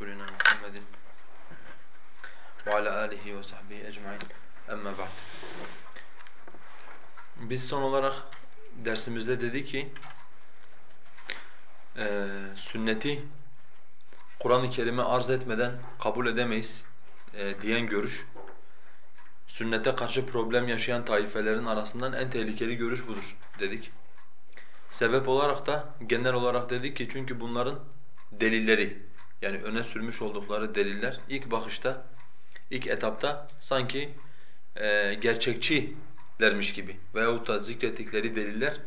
Resulina Muhammedin ve ala alihi ve sahbihi ecmain. Emme ba'd. Biz son olarak dersimizde dedi ki e, sünneti Kur'an-ı Kerim'e arz etmeden kabul edemeyiz e, diyen görüş sünnete karşı problem yaşayan taifelerin arasından en tehlikeli görüş budur dedik. Sebep olarak da genel olarak dedik ki çünkü bunların delilleri yani öne sürmüş oldukları deliller ilk bakışta, ilk etapta sanki e, gerçekçilermiş gibi veyahut da zikrettikleri deliller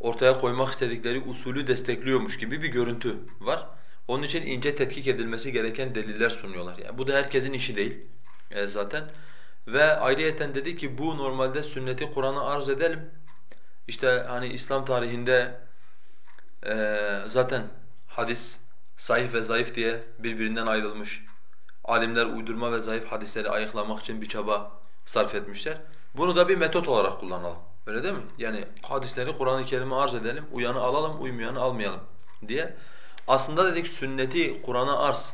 ortaya koymak istedikleri usulü destekliyormuş gibi bir görüntü var. Onun için ince tetkik edilmesi gereken deliller sunuyorlar. Yani bu da herkesin işi değil e, zaten. Ve ayrıyeten dedi ki bu normalde sünneti Kur'an'a arz edelim. İşte hani İslam tarihinde e, zaten hadis sahih ve zayıf diye birbirinden ayrılmış. Alimler uydurma ve zayıf hadisleri ayıklamak için bir çaba sarf etmişler. Bunu da bir metot olarak kullanalım. Öyle değil mi? Yani hadisleri Kur'an-ı Kerim'e arz edelim, uyanı alalım, uymayanı almayalım diye. Aslında dedik sünneti Kur'an'a arz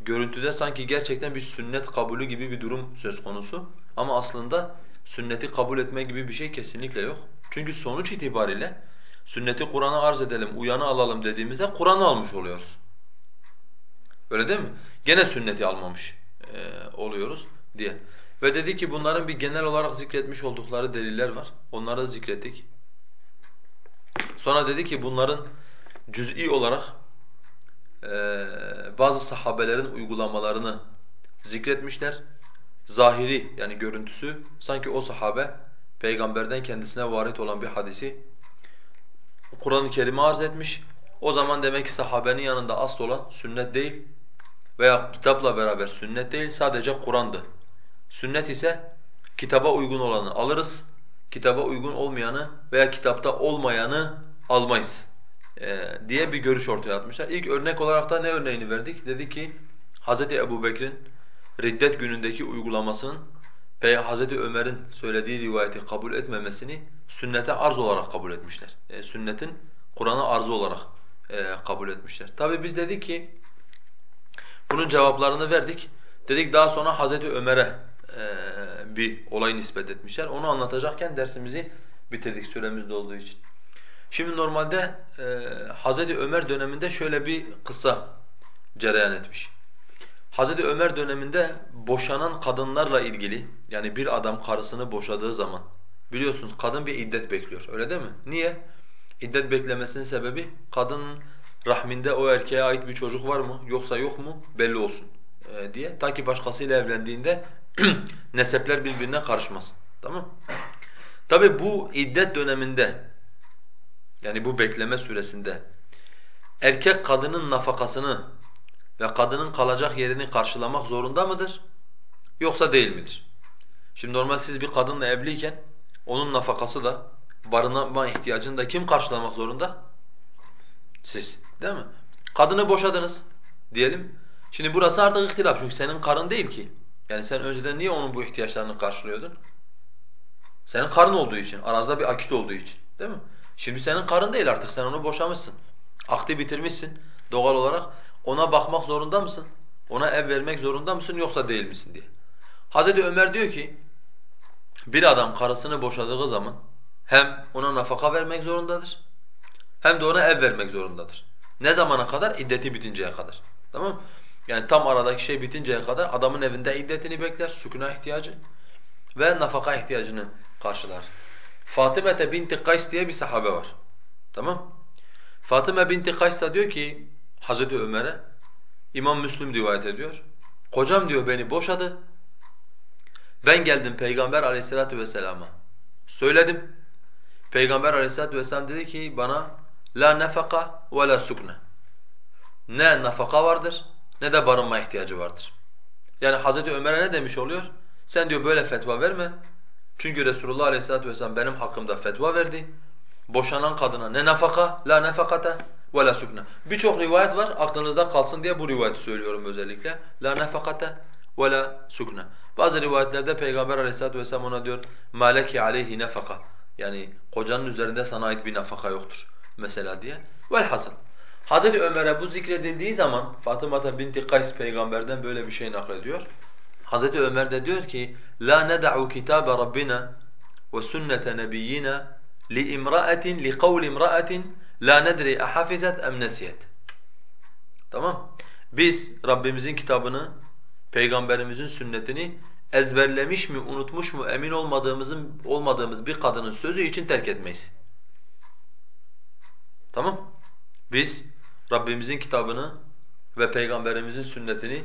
görüntüde sanki gerçekten bir sünnet kabulü gibi bir durum söz konusu. Ama aslında sünneti kabul etme gibi bir şey kesinlikle yok. Çünkü sonuç itibariyle sünneti Kur'an'a arz edelim, uyanı alalım dediğimizde Kur'an'ı almış oluyoruz. Öyle değil mi? Gene sünneti almamış e, oluyoruz diye. Ve dedi ki bunların bir genel olarak zikretmiş oldukları deliller var. Onları da zikrettik. Sonra dedi ki bunların cüz'i olarak e, bazı sahabelerin uygulamalarını zikretmişler. Zahiri yani görüntüsü sanki o sahabe peygamberden kendisine varit olan bir hadisi Kur'an-ı Kerim'e arz etmiş. O zaman demek ki sahabenin yanında asıl olan sünnet değil veya kitapla beraber sünnet değil sadece Kur'an'dı. Sünnet ise kitaba uygun olanı alırız, kitaba uygun olmayanı veya kitapta olmayanı almayız ee, diye bir görüş ortaya atmışlar. İlk örnek olarak da ne örneğini verdik? Dedi ki Hz. Ebu Bekir'in riddet günündeki uygulamasının Hz. Ömer'in söylediği rivayeti kabul etmemesini sünnete arz olarak kabul etmişler. E, sünnetin Kur'an'a arzı olarak e, kabul etmişler. Tabi biz dedik ki bunun cevaplarını verdik. Dedik daha sonra Hz. Ömer'e e, bir olay nispet etmişler. Onu anlatacakken dersimizi bitirdik süremizde olduğu için. Şimdi normalde e, Hz. Ömer döneminde şöyle bir kısa cereyan etmiş. Hz. Ömer döneminde boşanan kadınlarla ilgili yani bir adam karısını boşadığı zaman biliyorsunuz kadın bir iddet bekliyor öyle değil mi? Niye? İddet beklemesinin sebebi kadının rahminde o erkeğe ait bir çocuk var mı yoksa yok mu belli olsun e, diye. Ta ki başkasıyla evlendiğinde nesepler birbirine karışmasın. Tamam Tabi bu iddet döneminde yani bu bekleme süresinde erkek kadının nafakasını ve kadının kalacak yerini karşılamak zorunda mıdır? Yoksa değil midir? Şimdi normal siz bir kadınla evliyken onun nafakası da barınma ihtiyacını da kim karşılamak zorunda? Siz, değil mi? Kadını boşadınız diyelim. Şimdi burası artık ihtilaf çünkü senin karın değil ki. Yani sen önceden niye onun bu ihtiyaçlarını karşılıyordun? Senin karın olduğu için, aranızda bir akit olduğu için, değil mi? Şimdi senin karın değil artık, sen onu boşamışsın. Akdi bitirmişsin doğal olarak. Ona bakmak zorunda mısın? Ona ev vermek zorunda mısın yoksa değil misin diye. Hazreti Ömer diyor ki bir adam karısını boşadığı zaman hem ona nafaka vermek zorundadır hem de ona ev vermek zorundadır. Ne zamana kadar? İddeti bitinceye kadar. Tamam mı? Yani tam aradaki şey bitinceye kadar adamın evinde iddetini bekler, sükuna ihtiyacı ve nafaka ihtiyacını karşılar. Fatıma binti Kays diye bir sahabe var. Tamam? Fatıma binti Kays da diyor ki Hazreti Ömer'e İmam Müslim rivayet ediyor. Kocam diyor beni boşadı. Ben geldim Peygamber Aleyhisselatü vesselama. Söyledim. Peygamber Aleyhisselatü vesselam dedi ki bana la nefaka ve la sukne. Ne nafaka vardır ne de barınma ihtiyacı vardır. Yani Hazreti Ömer'e ne demiş oluyor? Sen diyor böyle fetva verme. Çünkü Resulullah Aleyhisselatü vesselam benim hakkımda fetva verdi. Boşanan kadına ne nafaka, la nefakate وَلَا سُكْنَ Birçok rivayet var, aklınızda kalsın diye bu rivayeti söylüyorum özellikle. لَا نَفَقَةَ وَلَا سُكْنَ Bazı rivayetlerde Peygamber aleyhissalatu vesselam ona diyor مَالَكِ عَلَيْهِ nefaka Yani kocanın üzerinde sana ait bir nafaka yoktur mesela diye. Velhasıl. Hazreti Ömer'e bu zikredildiği zaman Fatıma binti Kays peygamberden böyle bir şey naklediyor. Hazreti Ömer de diyor ki la ned'u kitabe rabbina ve sünnete nebiyyina li imra'atin li kavli imra'atin la nedri ahafizat em nesiyet. Tamam? Biz Rabbimizin kitabını, peygamberimizin sünnetini ezberlemiş mi, unutmuş mu emin olmadığımızın olmadığımız bir kadının sözü için terk etmeyiz. Tamam? Biz Rabbimizin kitabını ve peygamberimizin sünnetini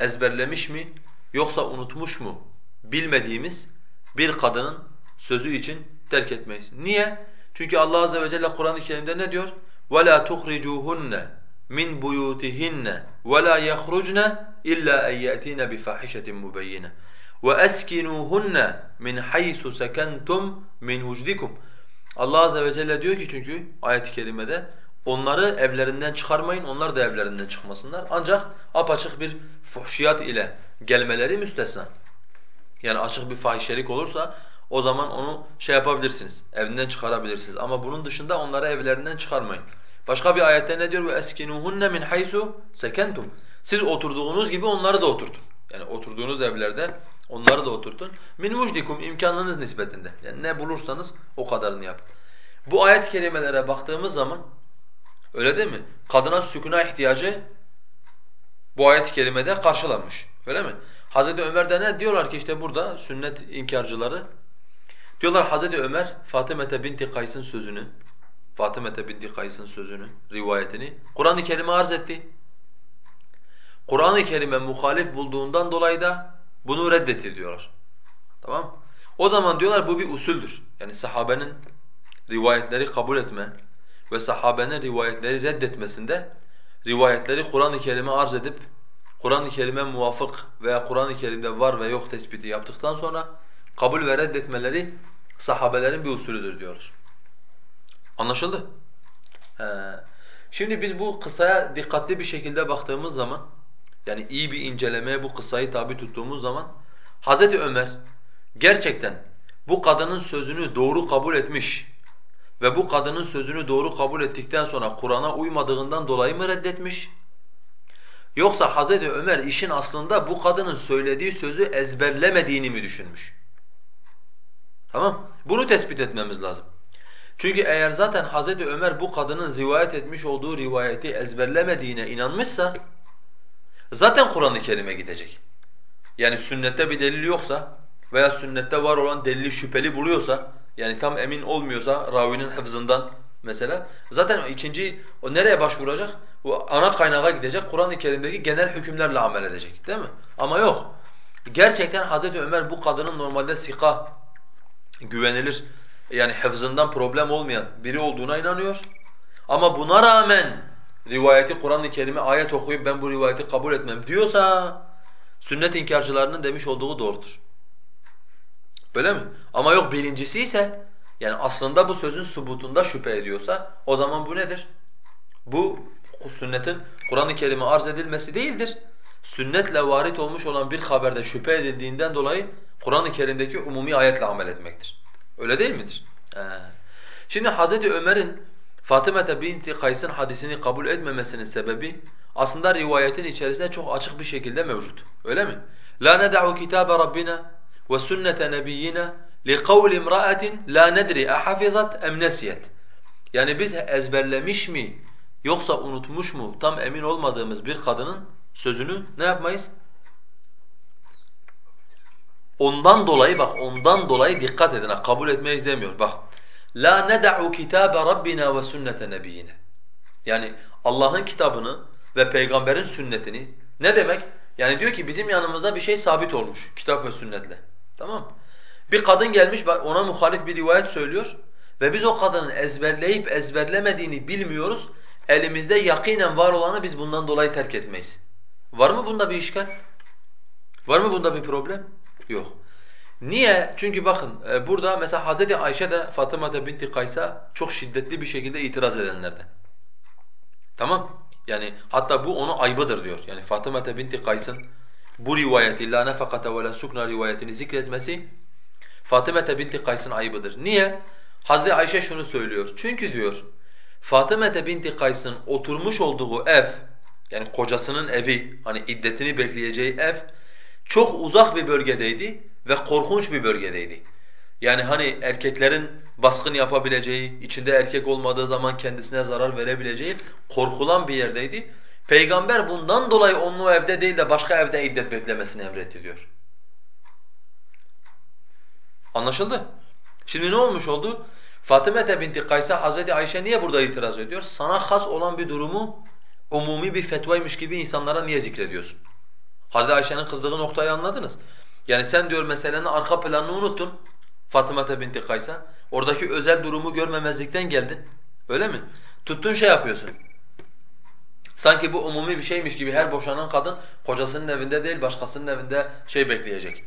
ezberlemiş mi yoksa unutmuş mu bilmediğimiz bir kadının sözü için terk etmeyiz. Niye? Çünkü Allah azze ve celle Kur'an-ı Kerim'de ne diyor? وَلَا تُخْرِجُوهُنَّ مِنْ بُيُوتِهِنَّ وَلَا يَخْرُجْنَ إِلَّا أَنْ يَأْتِينَ بِفَاحِشَةٍ مُبَيِّنَةٍ وَأَسْكِنُوهُنَّ مِنْ حَيْثُ سَكَنْتُمْ مِنْ وُجْدِكُمْ Allah azze ve celle diyor ki çünkü ayet-i kerimede onları evlerinden çıkarmayın, onlar da evlerinden çıkmasınlar. Ancak apaçık bir fuhşiyat ile gelmeleri müstesna. Yani açık bir fahişelik olursa o zaman onu şey yapabilirsiniz, evinden çıkarabilirsiniz. Ama bunun dışında onları evlerinden çıkarmayın. Başka bir ayette ne diyor? وَاَسْكِنُوهُنَّ مِنْ حَيْسُ سَكَنْتُمْ Siz oturduğunuz gibi onları da oturtun. Yani oturduğunuz evlerde onları da oturtun. Min mucdikum imkanınız nispetinde. Yani ne bulursanız o kadarını yapın. Bu ayet kelimelere baktığımız zaman öyle değil mi? Kadına sükuna ihtiyacı bu ayet-i kerimede karşılanmış. Öyle mi? Hazreti Ömer de ne diyorlar ki işte burada sünnet inkarcıları diyorlar Hazreti Ömer Fatıma binti Kays'ın sözünü Fatıma binti Kays'ın sözünü, rivayetini Kur'an-ı Kerim'e arz etti. Kur'an-ı Kerim'e muhalif bulduğundan dolayı da bunu reddetti diyorlar. Tamam? O zaman diyorlar bu bir usuldür. Yani sahabenin rivayetleri kabul etme ve sahabenin rivayetleri reddetmesinde rivayetleri Kur'an-ı Kerim'e arz edip Kur'an-ı Kerim'e muvafık veya Kur'an-ı Kerim'de var ve yok tespiti yaptıktan sonra kabul ve reddetmeleri sahabelerin bir usulüdür diyorlar. Anlaşıldı? He. Şimdi biz bu kısaya dikkatli bir şekilde baktığımız zaman yani iyi bir incelemeye bu kısayı tabi tuttuğumuz zaman Hazreti Ömer gerçekten bu kadının sözünü doğru kabul etmiş ve bu kadının sözünü doğru kabul ettikten sonra Kur'an'a uymadığından dolayı mı reddetmiş? Yoksa Hazreti Ömer işin aslında bu kadının söylediği sözü ezberlemediğini mi düşünmüş? Tamam? Bunu tespit etmemiz lazım. Çünkü eğer zaten Hazreti Ömer bu kadının rivayet etmiş olduğu rivayeti ezberlemediğine inanmışsa zaten Kur'an-ı Kerim'e gidecek. Yani sünnette bir delil yoksa veya sünnette var olan delili şüpheli buluyorsa yani tam emin olmuyorsa ravinin hıfzından mesela zaten o ikinci o nereye başvuracak? O ana kaynağa gidecek. Kur'an-ı Kerim'deki genel hükümlerle amel edecek. Değil mi? Ama yok. Gerçekten Hazreti Ömer bu kadının normalde sika güvenilir yani hıfzından problem olmayan biri olduğuna inanıyor. Ama buna rağmen rivayeti Kur'an-ı Kerim'e ayet okuyup ben bu rivayeti kabul etmem diyorsa sünnet inkarcılarının demiş olduğu doğrudur. Öyle mi? Ama yok birincisi ise yani aslında bu sözün subutunda şüphe ediyorsa o zaman bu nedir? Bu sünnetin Kur'an-ı Kerim'e arz edilmesi değildir. Sünnetle varit olmuş olan bir haberde şüphe edildiğinden dolayı Kur'an-ı Kerim'deki umumi ayetle amel etmektir. Öyle değil midir? Ee. Şimdi Hazreti Ömer'in Fatıma binti Kays'ın hadisini kabul etmemesinin sebebi aslında rivayetin içerisinde çok açık bir şekilde mevcut. Öyle mi? La ned'u kitabe rabbina ve sünnete nebiyyina li kavli imra'atin la nedri ahafizat em nesiyet. Yani biz ezberlemiş mi yoksa unutmuş mu tam emin olmadığımız bir kadının sözünü ne yapmayız? Ondan dolayı bak ondan dolayı dikkat edin kabul etmeyiz demiyor bak. La ned'u kitabe rabbina ve sünnete nebiyine. Yani Allah'ın kitabını ve peygamberin sünnetini ne demek? Yani diyor ki bizim yanımızda bir şey sabit olmuş kitap ve sünnetle. Tamam Bir kadın gelmiş ona muhalif bir rivayet söylüyor ve biz o kadının ezberleyip ezberlemediğini bilmiyoruz. Elimizde yakinen var olanı biz bundan dolayı terk etmeyiz. Var mı bunda bir işgal? Var mı bunda bir problem? Yok. Niye? Çünkü bakın e, burada mesela Hazreti Ayşe de Fatıma binti Kays'a çok şiddetli bir şekilde itiraz edenlerden. Tamam? Yani hatta bu onu aybıdır diyor. Yani Fatıma binti Kays'ın bu rivayeti la nefakate ve la sukna rivayetini zikretmesi Fatıma binti Kays'ın ayıbıdır. Niye? Hazreti Ayşe şunu söylüyor. Çünkü diyor Fatıma binti Kays'ın oturmuş olduğu ev, yani kocasının evi, hani iddetini bekleyeceği ev çok uzak bir bölgedeydi ve korkunç bir bölgedeydi. Yani hani erkeklerin baskın yapabileceği, içinde erkek olmadığı zaman kendisine zarar verebileceği korkulan bir yerdeydi. Peygamber bundan dolayı onun evde değil de başka evde iddet beklemesini emretti. Anlaşıldı? Şimdi ne olmuş oldu? Fatıma binti Kays'a Hazreti Ayşe niye burada itiraz ediyor? Sana has olan bir durumu umumi bir fetvaymış gibi insanlara niye zikrediyorsun? Hazreti Ayşe'nin kızdığı noktayı anladınız. Yani sen diyor meselenin arka planını unuttun Fatıma binti Kays'a. Oradaki özel durumu görmemezlikten geldin. Öyle mi? Tuttun şey yapıyorsun. Sanki bu umumi bir şeymiş gibi her boşanan kadın kocasının evinde değil başkasının evinde şey bekleyecek.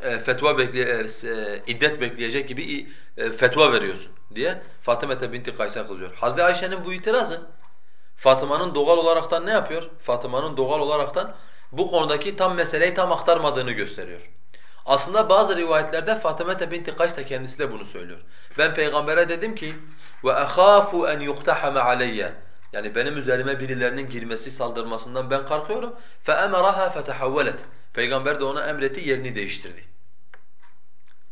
E, fetva bekleye, e, iddet bekleyecek gibi e, fetva veriyorsun diye Fatıma binti Kays'a kızıyor. Hazreti Ayşe'nin bu itirazı Fatıma'nın doğal olaraktan ne yapıyor? Fatıma'nın doğal olaraktan bu konudaki tam meseleyi tam aktarmadığını gösteriyor. Aslında bazı rivayetlerde Fatıma binti Kays da kendisi de bunu söylüyor. Ben peygambere dedim ki ve ahafu en yuqtahama alayya. Yani benim üzerime birilerinin girmesi, saldırmasından ben korkuyorum. Fe emaraha fetahawwalat. Peygamber de ona emretti, yerini değiştirdi.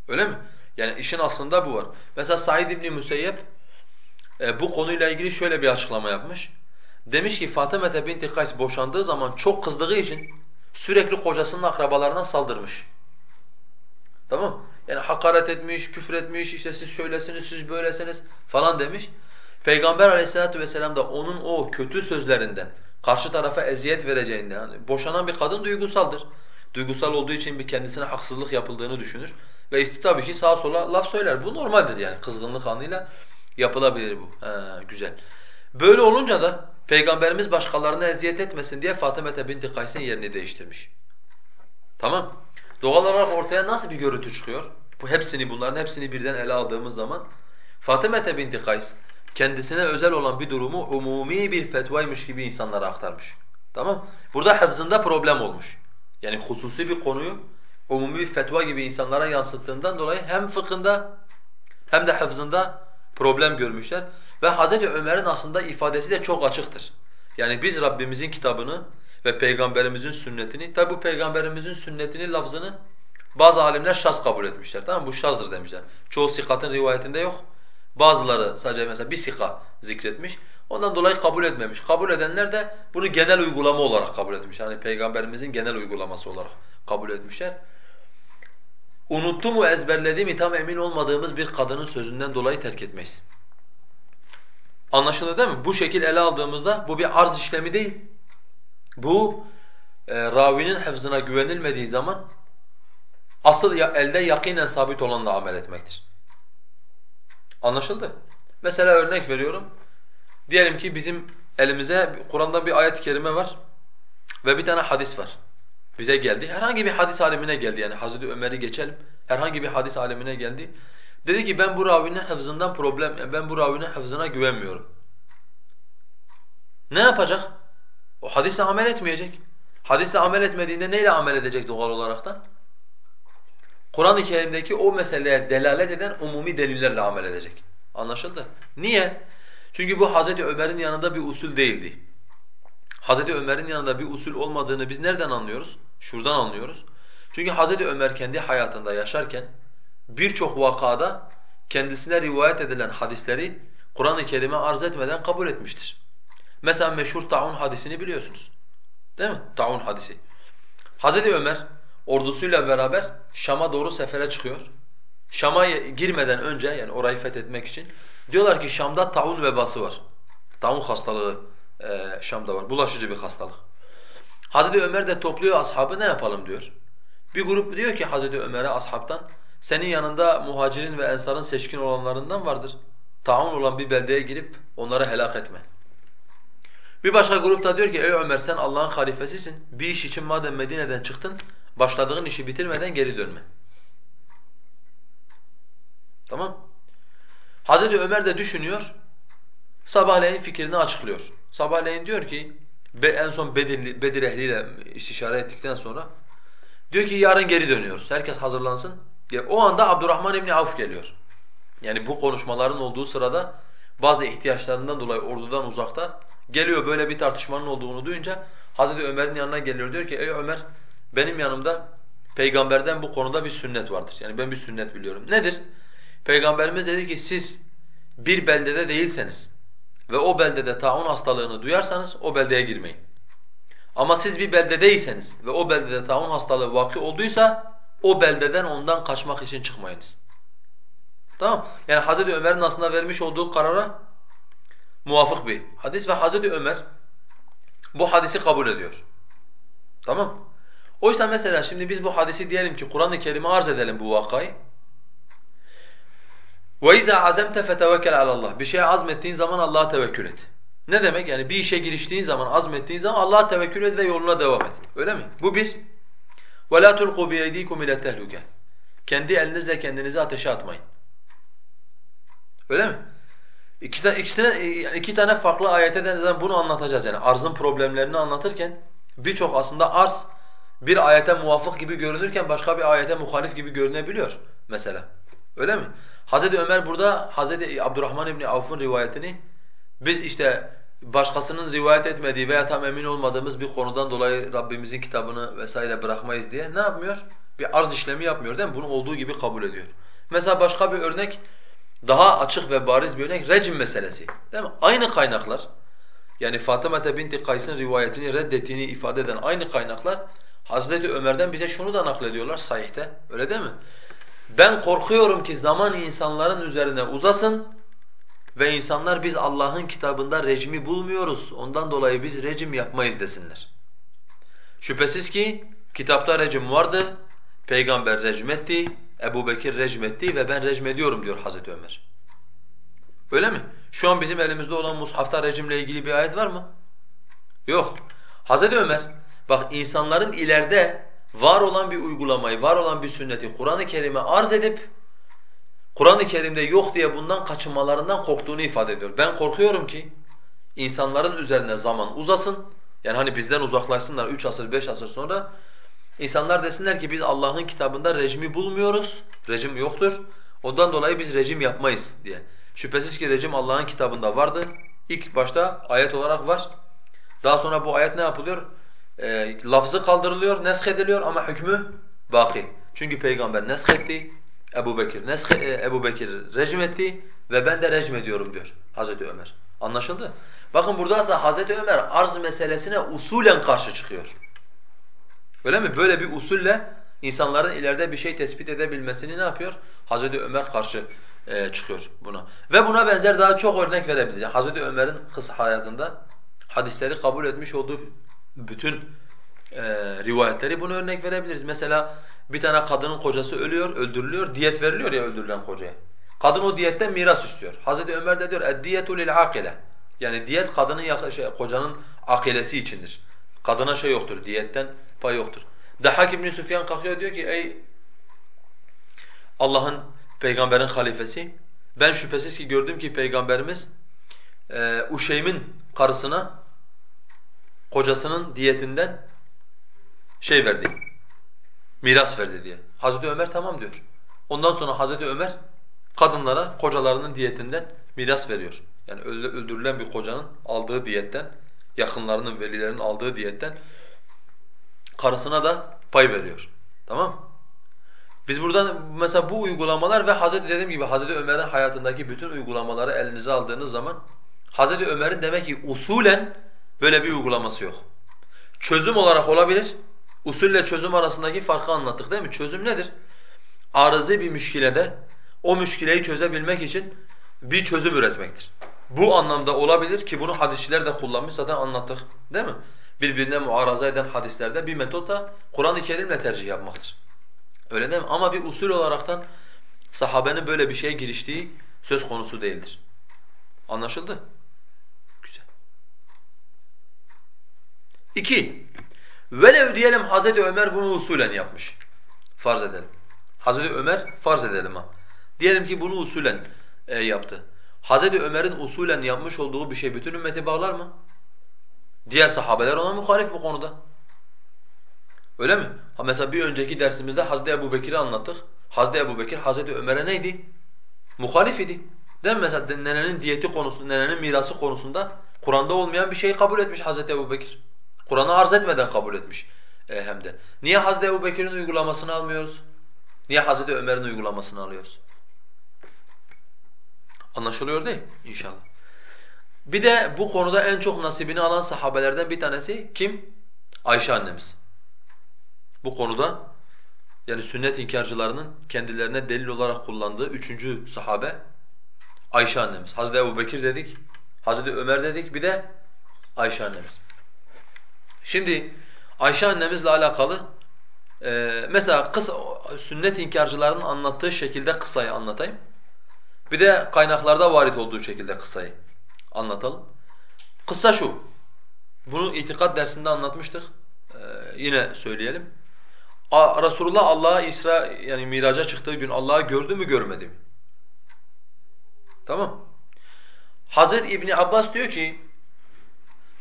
Öyle mi? Yani işin aslında bu var. Mesela Said İbn Müseyyep e, bu konuyla ilgili şöyle bir açıklama yapmış. Demiş ki Fatıma binti Kays boşandığı zaman çok kızdığı için sürekli kocasının akrabalarına saldırmış. Tamam Yani hakaret etmiş, küfür etmiş, işte siz şöylesiniz, siz böylesiniz falan demiş. Peygamber aleyhissalatu vesselam da onun o kötü sözlerinden karşı tarafa eziyet vereceğinden, yani boşanan bir kadın duygusaldır. Duygusal olduğu için bir kendisine haksızlık yapıldığını düşünür. Ve işte tabii ki sağa sola laf söyler. Bu normaldir yani kızgınlık anıyla yapılabilir bu. Ha, güzel. Böyle olunca da Peygamberimiz başkalarına eziyet etmesin diye Fatıma binti Kays'ın yerini değiştirmiş. Tamam. Doğal olarak ortaya nasıl bir görüntü çıkıyor? Bu hepsini bunların hepsini birden ele aldığımız zaman Fatıma binti Kays kendisine özel olan bir durumu umumi bir fetvaymış gibi insanlara aktarmış. Tamam? Burada hafızında problem olmuş. Yani hususi bir konuyu umumi bir fetva gibi insanlara yansıttığından dolayı hem fıkhında hem de hafızında problem görmüşler. Ve Hazreti Ömer'in aslında ifadesi de çok açıktır. Yani biz Rabbimizin kitabını ve Peygamberimizin sünnetini, tabi bu Peygamberimizin sünnetini lafzını bazı alimler şaz kabul etmişler. Tamam Bu şazdır demişler. Çoğu sikatın rivayetinde yok. Bazıları sadece mesela bir sika zikretmiş. Ondan dolayı kabul etmemiş. Kabul edenler de bunu genel uygulama olarak kabul etmiş. Yani Peygamberimizin genel uygulaması olarak kabul etmişler. Unuttu mu ezberledi mi tam emin olmadığımız bir kadının sözünden dolayı terk etmeyiz. Anlaşıldı değil mi? Bu şekil ele aldığımızda bu bir arz işlemi değil. Bu e, ravinin hıfzına güvenilmediği zaman asıl ya, elde yakinen sabit olanla amel etmektir. Anlaşıldı? Mesela örnek veriyorum. Diyelim ki bizim elimize Kur'an'da bir ayet-i kerime var ve bir tane hadis var. Bize geldi. Herhangi bir hadis alemine geldi yani Hazreti Ömer'i geçelim. Herhangi bir hadis alemine geldi. Dedi ki ben bu ravinin hıfzından problem, ben bu ravinin hıfzına güvenmiyorum. Ne yapacak? O hadisle amel etmeyecek. Hadisle amel etmediğinde neyle amel edecek doğal olarak da? Kur'an-ı Kerim'deki o meseleye delalet eden umumi delillerle amel edecek. Anlaşıldı? Niye? Çünkü bu Hazreti Ömer'in yanında bir usul değildi. Hazreti Ömer'in yanında bir usul olmadığını biz nereden anlıyoruz? Şuradan anlıyoruz. Çünkü Hazreti Ömer kendi hayatında yaşarken birçok vakada kendisine rivayet edilen hadisleri Kur'an-ı Kerim'e arz etmeden kabul etmiştir. Mesela meşhur taun hadisini biliyorsunuz. Değil mi? Taun hadisi. Hazreti Ömer ordusuyla beraber Şam'a doğru sefere çıkıyor. Şam'a girmeden önce yani orayı fethetmek için diyorlar ki Şam'da taun vebası var. Taun hastalığı e, Şam'da var. Bulaşıcı bir hastalık. Hazreti Ömer de topluyor ashabı ne yapalım diyor. Bir grup diyor ki Hazreti Ömer'e ashabtan senin yanında muhacirin ve ensarın seçkin olanlarından vardır. Taun olan bir beldeye girip onları helak etme. Bir başka grup da diyor ki ey Ömer sen Allah'ın halifesisin. Bir iş için madem Medine'den çıktın başladığın işi bitirmeden geri dönme. Tamam? Hazreti Ömer de düşünüyor. Sabahleyin fikrini açıklıyor. Sabahleyin diyor ki en son Bedir, Bedir ehliyle istişare ettikten sonra diyor ki yarın geri dönüyoruz. Herkes hazırlansın. O anda Abdurrahman İbni Avf geliyor. Yani bu konuşmaların olduğu sırada bazı ihtiyaçlarından dolayı ordudan uzakta. Geliyor böyle bir tartışmanın olduğunu duyunca Hazreti Ömer'in yanına geliyor diyor ki ey Ömer benim yanımda peygamberden bu konuda bir sünnet vardır. Yani ben bir sünnet biliyorum. Nedir? Peygamberimiz dedi ki siz bir beldede değilseniz ve o beldede taun hastalığını duyarsanız o beldeye girmeyin. Ama siz bir beldedeyseniz ve o beldede taun hastalığı vaki olduysa o beldeden ondan kaçmak için çıkmayınız. Tamam? Yani Hazreti Ömer'in aslında vermiş olduğu karara muvafık bir hadis ve Hazreti Ömer bu hadisi kabul ediyor. Tamam? Oysa mesela şimdi biz bu hadisi diyelim ki Kur'an-ı Kerim'e arz edelim bu vakayı. وَاِذَا عَزَمْتَ فَتَوَكَّلْ عَلَى اللّٰهِ Bir şeye azmettiğin zaman Allah'a tevekkül et. Ne demek? Yani bir işe giriştiğin zaman, azmettiğin zaman Allah'a tevekkül et ve yoluna devam et. Öyle mi? Bu bir. وَلَا تُلْقُوا بِيَيْد۪يكُمْ اِلَى تَهْلُكَ Kendi elinizle kendinizi ateşe atmayın. Öyle mi? İki, ikisine, yani iki tane farklı ayete de bunu anlatacağız yani arzın problemlerini anlatırken birçok aslında arz bir ayete muvafık gibi görünürken başka bir ayete muhalif gibi görünebiliyor mesela. Öyle mi? Hazreti Ömer burada Hazreti Abdurrahman İbni Avf'ın rivayetini biz işte başkasının rivayet etmediği veya tam emin olmadığımız bir konudan dolayı Rabbimizin kitabını vesaire bırakmayız diye ne yapmıyor? Bir arz işlemi yapmıyor değil mi? Bunu olduğu gibi kabul ediyor. Mesela başka bir örnek daha açık ve bariz bir örnek recm meselesi. Değil mi? Aynı kaynaklar yani Fatıma binti Kays'ın rivayetini reddettiğini ifade eden aynı kaynaklar Hazreti Ömer'den bize şunu da naklediyorlar sahihte. Öyle değil mi? Ben korkuyorum ki zaman insanların üzerine uzasın ve insanlar biz Allah'ın kitabında recmi bulmuyoruz. Ondan dolayı biz recim yapmayız desinler. Şüphesiz ki kitapta recim vardı. Peygamber recm etti. Ebu Bekir recm etti ve ben recm ediyorum diyor Hazreti Ömer. Öyle mi? Şu an bizim elimizde olan mushafta rejimle ilgili bir ayet var mı? Yok. Hazreti Ömer, bak insanların ileride var olan bir uygulamayı, var olan bir sünneti Kur'an-ı Kerim'e arz edip Kur'an-ı Kerim'de yok diye bundan kaçınmalarından korktuğunu ifade ediyor. Ben korkuyorum ki insanların üzerine zaman uzasın. Yani hani bizden uzaklaşsınlar 3 asır 5 asır sonra insanlar desinler ki biz Allah'ın kitabında rejimi bulmuyoruz. Rejim yoktur. Ondan dolayı biz rejim yapmayız diye. Şüphesiz ki rejim Allah'ın kitabında vardı. İlk başta ayet olarak var. Daha sonra bu ayet ne yapılıyor? E, lafzı kaldırılıyor, nesk ediliyor ama hükmü baki. Çünkü peygamber nesk etti, Ebu Bekir, nesk, e, Ebu Bekir rejim etti ve ben de rejim ediyorum diyor Hazreti Ömer. Anlaşıldı? Bakın burada aslında Hazreti Ömer arz meselesine usulen karşı çıkıyor. Öyle mi? Böyle bir usulle insanların ileride bir şey tespit edebilmesini ne yapıyor? Hazreti Ömer karşı e, çıkıyor buna. Ve buna benzer daha çok örnek verebiliriz. Hazreti Ömer'in kısa hayatında hadisleri kabul etmiş olduğu bütün e, rivayetleri bunu örnek verebiliriz. Mesela bir tane kadının kocası ölüyor, öldürülüyor, diyet veriliyor ya öldürülen kocaya. Kadın o diyetten miras istiyor. Hazreti Ömer de diyor اَدْدِيَةُ لِلْعَاقِلَةِ Yani diyet kadının şey, kocanın akilesi içindir. Kadına şey yoktur, diyetten pay yoktur. Dahhak İbn Süfyan kalkıyor diyor ki ey Allah'ın peygamberin halifesi ben şüphesiz ki gördüm ki peygamberimiz e, Uşeym'in karısına kocasının diyetinden şey verdi. Miras verdi diye. Hazreti Ömer tamam diyor. Ondan sonra Hazreti Ömer kadınlara kocalarının diyetinden miras veriyor. Yani öldürülen bir kocanın aldığı diyetten, yakınlarının, velilerinin aldığı diyetten karısına da pay veriyor. Tamam Biz buradan mesela bu uygulamalar ve Hazreti dediğim gibi Hazreti Ömer'in hayatındaki bütün uygulamaları elinize aldığınız zaman Hazreti Ömer'in demek ki usulen böyle bir uygulaması yok. Çözüm olarak olabilir. Usulle çözüm arasındaki farkı anlattık değil mi? Çözüm nedir? Arızı bir müşkilede o müşkileyi çözebilmek için bir çözüm üretmektir. Bu anlamda olabilir ki bunu hadisçiler de kullanmış zaten anlattık değil mi? Birbirine muaraza eden hadislerde bir metot da Kur'an-ı Kerim'le tercih yapmaktır. Öyle değil mi? Ama bir usul olaraktan sahabenin böyle bir şeye giriştiği söz konusu değildir. Anlaşıldı? Güzel. İki, velev diyelim Hazreti Ömer bunu usulen yapmış. Farz edelim. Hazreti Ömer farz edelim ha. Diyelim ki bunu usulen e, yaptı. Hazreti Ömer'in usulen yapmış olduğu bir şey bütün ümmeti bağlar mı? Diğer sahabeler ona muhalif bu konuda. Öyle mi? Ha mesela bir önceki dersimizde Hazreti Ebu Bekir'i anlattık. Hazreti Ebu Bekir Hazreti Ömer'e neydi? Muhalif idi. Değil mi? Mesela nenenin diyeti konusunda, nenenin mirası konusunda Kur'an'da olmayan bir şeyi kabul etmiş Hazreti Ebubekir. Kur'an'ı arz etmeden kabul etmiş e, hem de. Niye Hazreti Ebubekir'in uygulamasını almıyoruz? Niye Hazreti Ömer'in uygulamasını alıyoruz? Anlaşılıyor değil inşallah. Bir de bu konuda en çok nasibini alan sahabelerden bir tanesi kim? Ayşe annemiz. Bu konuda yani sünnet inkarcılarının kendilerine delil olarak kullandığı üçüncü sahabe Ayşe annemiz. Hazreti Ebu Bekir dedik, Hazreti Ömer dedik, bir de Ayşe annemiz. Şimdi Ayşe annemizle alakalı e, mesela kısa, sünnet inkarcılarının anlattığı şekilde kıssayı anlatayım. Bir de kaynaklarda varit olduğu şekilde kıssayı anlatalım. Kıssa şu, bunu itikat dersinde anlatmıştık, ee, yine söyleyelim. A, Resulullah Allah'a İsra yani miraca çıktığı gün Allah'ı gördü mü görmedi mi? Tamam. Hazret İbni Abbas diyor ki,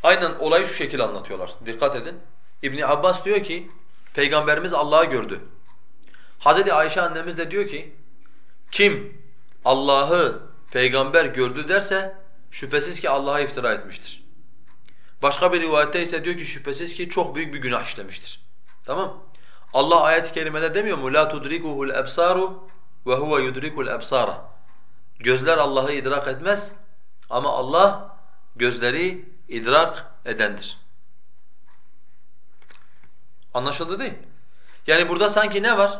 aynen olayı şu şekilde anlatıyorlar, dikkat edin. İbni Abbas diyor ki, Peygamberimiz Allah'ı gördü. Hazreti Ayşe annemiz de diyor ki, kim Allah'ı peygamber gördü derse şüphesiz ki Allah'a iftira etmiştir. Başka bir rivayette ise diyor ki şüphesiz ki çok büyük bir günah işlemiştir. Tamam? Allah ayet-i kerimede demiyor mu? La tudrikuhul ebsaru ve huve yudrikul ebsara. Gözler Allah'ı idrak etmez ama Allah gözleri idrak edendir. Anlaşıldı değil Yani burada sanki ne var?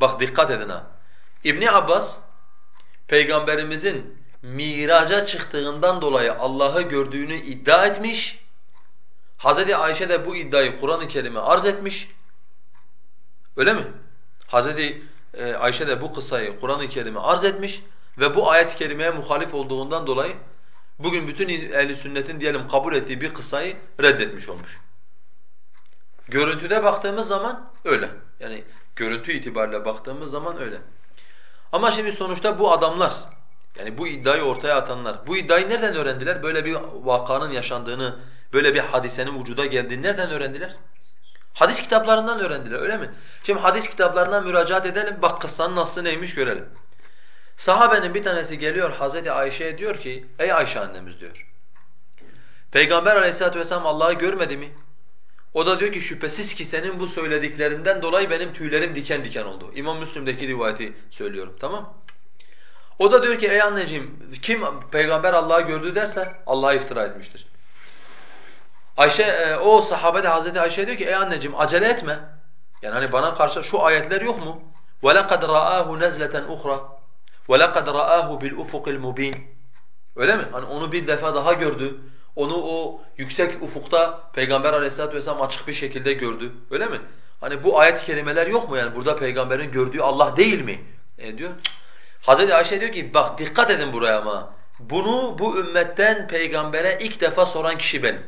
Bak dikkat edin ha. İbni Abbas Peygamberimizin miraca çıktığından dolayı Allah'ı gördüğünü iddia etmiş. Hazreti Ayşe de bu iddiayı Kur'an-ı Kerim'e arz etmiş. Öyle mi? Hazreti e, Ayşe de bu kıssayı Kur'an-ı Kerim'e arz etmiş ve bu ayet-i kerimeye muhalif olduğundan dolayı bugün bütün ehli sünnetin diyelim kabul ettiği bir kıssayı reddetmiş olmuş. Görüntüde baktığımız zaman öyle. Yani görüntü itibariyle baktığımız zaman öyle. Ama şimdi sonuçta bu adamlar yani bu iddiayı ortaya atanlar bu iddiayı nereden öğrendiler? Böyle bir vakanın yaşandığını, böyle bir hadisenin vücuda geldiğini nereden öğrendiler? Hadis kitaplarından öğrendiler öyle mi? Şimdi hadis kitaplarından müracaat edelim bak kıssanın nasıl neymiş görelim. Sahabenin bir tanesi geliyor Hazreti Ayşe'ye diyor ki ey Ayşe annemiz diyor. Peygamber aleyhissalatu vesselam Allah'ı görmedi mi? O da diyor ki şüphesiz ki senin bu söylediklerinden dolayı benim tüylerim diken diken oldu. İmam Müslim'deki rivayeti söylüyorum tamam O da diyor ki ey anneciğim kim peygamber Allah'ı gördü derse Allah'a iftira etmiştir. Ayşe e, o sahabe de Hazreti Ayşe diyor ki ey anneciğim acele etme. Yani hani bana karşı şu ayetler yok mu? وَلَقَدْ رَآهُ نَزْلَةً اُخْرَى وَلَقَدْ رَآهُ بِالْاُفُقِ الْمُب۪ينَ Öyle mi? Hani onu bir defa daha gördü. Onu o yüksek ufukta Peygamber aleyhissalatu vesselam açık bir şekilde gördü. Öyle mi? Hani bu ayet kelimeler yok mu yani burada peygamberin gördüğü Allah değil mi? E diyor. Hazreti Ayşe diyor ki bak dikkat edin buraya ama. Bunu bu ümmetten peygambere ilk defa soran kişi benim.